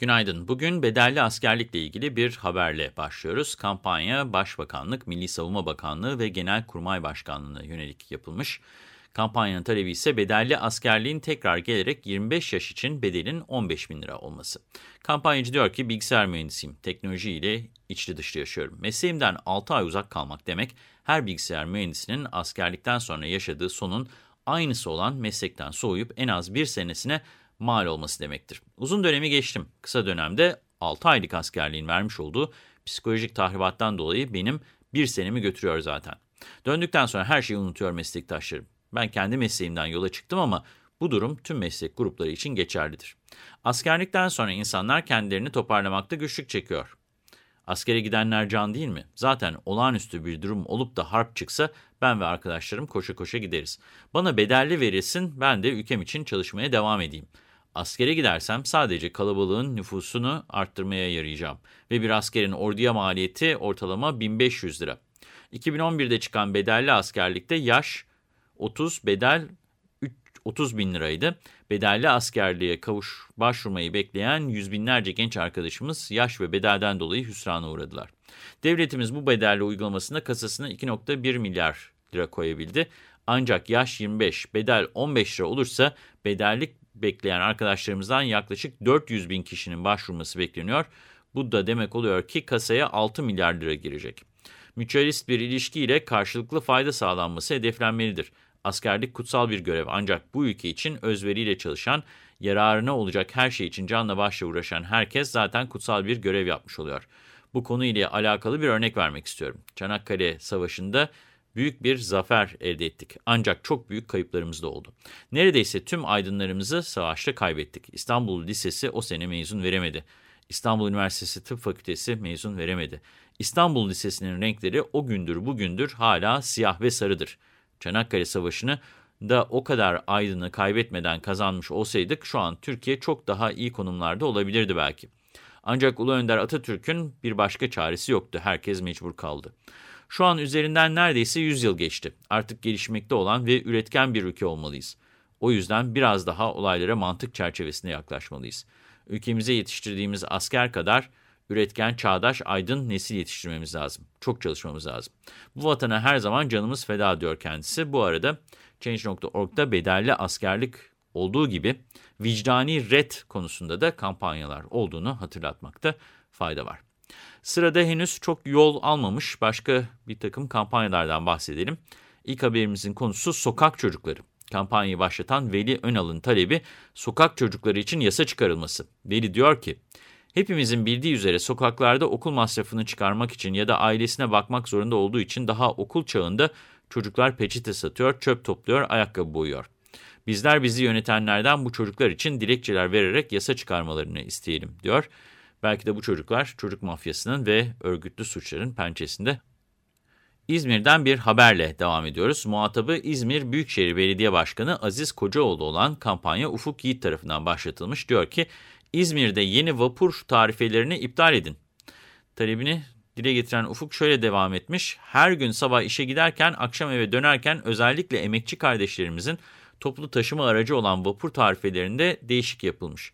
Günaydın. Bugün bedelli askerlikle ilgili bir haberle başlıyoruz. Kampanya Başbakanlık, Milli Savunma Bakanlığı ve Genelkurmay Başkanlığı'na yönelik yapılmış. Kampanyanın talebi ise bedelli askerliğin tekrar gelerek 25 yaş için bedelin 15 bin lira olması. Kampanyacı diyor ki bilgisayar mühendisiyim, teknolojiyle içli dışlı yaşıyorum. Mesleğimden 6 ay uzak kalmak demek her bilgisayar mühendisinin askerlikten sonra yaşadığı sonun aynısı olan meslekten soğuyup en az bir senesine mal olması demektir. Uzun dönemi geçtim. Kısa dönemde 6 aylık askerliğin vermiş olduğu psikolojik tahribattan dolayı benim bir senemi götürüyor zaten. Döndükten sonra her şeyi unutuyor meslektaşlarım. Ben kendi mesleğimden yola çıktım ama bu durum tüm meslek grupları için geçerlidir. Askerlikten sonra insanlar kendilerini toparlamakta güçlük çekiyor. Askere gidenler can değil mi? Zaten olağanüstü bir durum olup da harp çıksa ben ve arkadaşlarım koşa koşa gideriz. Bana bedelli verilsin ben de ülkem için çalışmaya devam edeyim. Askere gidersem sadece kalabalığın nüfusunu arttırmaya yarayacağım ve bir askerin orduya maliyeti ortalama 1500 lira. 2011'de çıkan bedelli askerlikte yaş 30, bedel 30 bin liraydı. Bedelli askerliğe kavuş başvurmayı bekleyen yüz binlerce genç arkadaşımız yaş ve bedelden dolayı hüsrana uğradılar. Devletimiz bu bedelli uygulamasında kasasına 2.1 milyar lira koyabildi. Ancak yaş 25, bedel 15 lira olursa bedellik bekleyen arkadaşlarımızdan yaklaşık 400 bin kişinin başvurması bekleniyor. Bu da demek oluyor ki kasaya 6 milyar lira girecek. Mütualist bir ilişkiyle karşılıklı fayda sağlanması hedeflenmelidir. Askerlik kutsal bir görev ancak bu ülke için özveriyle çalışan, yararına olacak her şey için canla başla uğraşan herkes zaten kutsal bir görev yapmış oluyor. Bu konuyla alakalı bir örnek vermek istiyorum. Çanakkale Savaşı'nda büyük bir zafer elde ettik. Ancak çok büyük kayıplarımız da oldu. Neredeyse tüm aydınlarımızı savaşta kaybettik. İstanbul Lisesi o sene mezun veremedi. İstanbul Üniversitesi Tıp Fakültesi mezun veremedi. İstanbul Lisesi'nin renkleri o gündür bugündür hala siyah ve sarıdır. Çanakkale Savaşı'nı da o kadar aydını kaybetmeden kazanmış olsaydık şu an Türkiye çok daha iyi konumlarda olabilirdi belki. Ancak Ulu Önder Atatürk'ün bir başka çaresi yoktu. Herkes mecbur kaldı. Şu an üzerinden neredeyse 100 yıl geçti. Artık gelişmekte olan ve üretken bir ülke olmalıyız. O yüzden biraz daha olaylara mantık çerçevesinde yaklaşmalıyız. Ülkemize yetiştirdiğimiz asker kadar üretken, çağdaş, aydın nesil yetiştirmemiz lazım. Çok çalışmamız lazım. Bu vatana her zaman canımız feda diyor kendisi. Bu arada Change.org'da bedelli askerlik olduğu gibi vicdani red konusunda da kampanyalar olduğunu hatırlatmakta fayda var. Sırada henüz çok yol almamış başka bir takım kampanyalardan bahsedelim. İlk haberimizin konusu sokak çocukları. Kampanyayı başlatan Veli Önal'ın talebi sokak çocukları için yasa çıkarılması. Veli diyor ki, hepimizin bildiği üzere sokaklarda okul masrafını çıkarmak için ya da ailesine bakmak zorunda olduğu için daha okul çağında çocuklar peçete satıyor, çöp topluyor, ayakkabı boyuyor. Bizler bizi yönetenlerden bu çocuklar için dilekçeler vererek yasa çıkarmalarını isteyelim diyor. Belki de bu çocuklar çocuk mafyasının ve örgütlü suçların pençesinde. İzmir'den bir haberle devam ediyoruz. Muhatabı İzmir Büyükşehir Belediye Başkanı Aziz Kocaoğlu olan kampanya Ufuk Yiğit tarafından başlatılmış. Diyor ki İzmir'de yeni vapur tarifelerini iptal edin. Talebini dile getiren Ufuk şöyle devam etmiş. Her gün sabah işe giderken akşam eve dönerken özellikle emekçi kardeşlerimizin toplu taşıma aracı olan vapur tarifelerinde değişik yapılmış.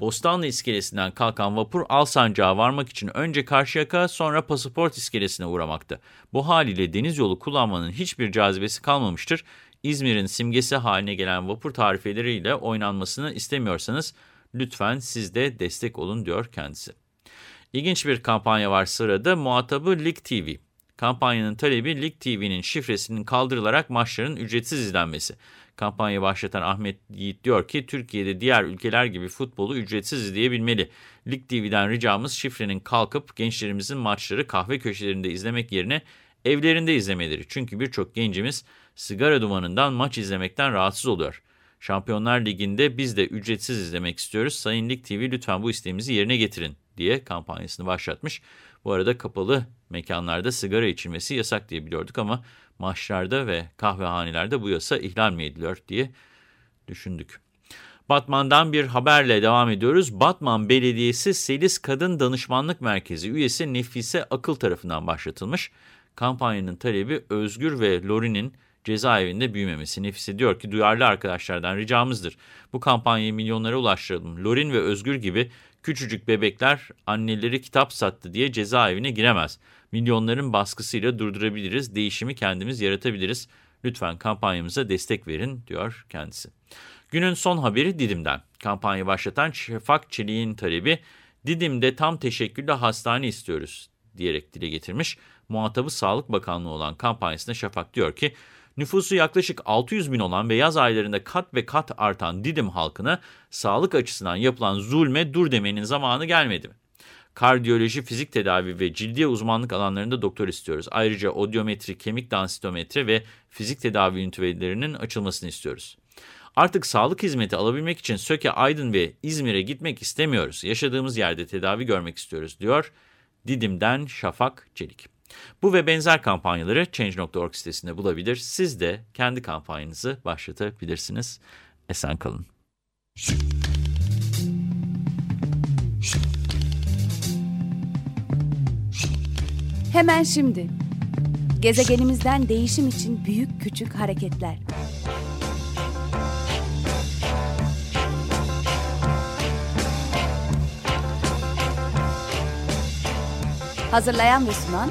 Bostanlı iskelesinden kalkan vapur Alsancak'a varmak için önce Karşıyaka sonra Pasaport iskelesine uğramakta. Bu haliyle deniz yolu kullanmanın hiçbir cazibesi kalmamıştır. İzmir'in simgesi haline gelen vapur tarifeleriyle oynanmasını istemiyorsanız lütfen siz de destek olun diyor kendisi. İlginç bir kampanya var sırada muhatabı Lig TV. Kampanyanın talebi Lig TV'nin şifresinin kaldırılarak maçların ücretsiz izlenmesi. Kampanyayı başlatan Ahmet Yiğit diyor ki Türkiye'de diğer ülkeler gibi futbolu ücretsiz izleyebilmeli. Lig TV'den ricamız şifrenin kalkıp gençlerimizin maçları kahve köşelerinde izlemek yerine evlerinde izlemeleri. Çünkü birçok gencimiz sigara dumanından maç izlemekten rahatsız oluyor. Şampiyonlar Ligi'nde biz de ücretsiz izlemek istiyoruz. Sayın Lig TV lütfen bu isteğimizi yerine getirin diye kampanyasını başlatmış. Bu arada kapalı mekanlarda sigara içilmesi yasak diye biliyorduk ama maçlarda ve kahvehanelerde bu yasa ihlal mi ediliyor diye düşündük. Batman'dan bir haberle devam ediyoruz. Batman Belediyesi Selis Kadın Danışmanlık Merkezi üyesi Nefise Akıl tarafından başlatılmış. Kampanyanın talebi Özgür ve Lori'nin cezaevinde büyümemesi. Nefise diyor ki duyarlı arkadaşlardan ricamızdır. Bu kampanyayı milyonlara ulaştıralım. Lorin ve Özgür gibi küçücük bebekler anneleri kitap sattı diye cezaevine giremez. Milyonların baskısıyla durdurabiliriz. Değişimi kendimiz yaratabiliriz. Lütfen kampanyamıza destek verin diyor kendisi. Günün son haberi Didim'den. Kampanya başlatan Şafak Çelik'in talebi Didim'de tam teşekküllü hastane istiyoruz diyerek dile getirmiş. Muhatabı Sağlık Bakanlığı olan kampanyasında Şafak diyor ki nüfusu yaklaşık 600 bin olan ve yaz aylarında kat ve kat artan Didim halkına sağlık açısından yapılan zulme dur demenin zamanı gelmedi mi? Kardiyoloji, fizik tedavi ve cildiye uzmanlık alanlarında doktor istiyoruz. Ayrıca odyometri, kemik dansitometri ve fizik tedavi ünitelerinin açılmasını istiyoruz. Artık sağlık hizmeti alabilmek için Söke, Aydın ve İzmir'e gitmek istemiyoruz. Yaşadığımız yerde tedavi görmek istiyoruz diyor Didim'den Şafak Çelik. Bu ve benzer kampanyaları Change.org sitesinde bulabilir. Siz de kendi kampanyanızı başlatabilirsiniz. Esen kalın. Hemen şimdi. Gezegenimizden değişim için büyük küçük hareketler. Hazırlayan ve sunan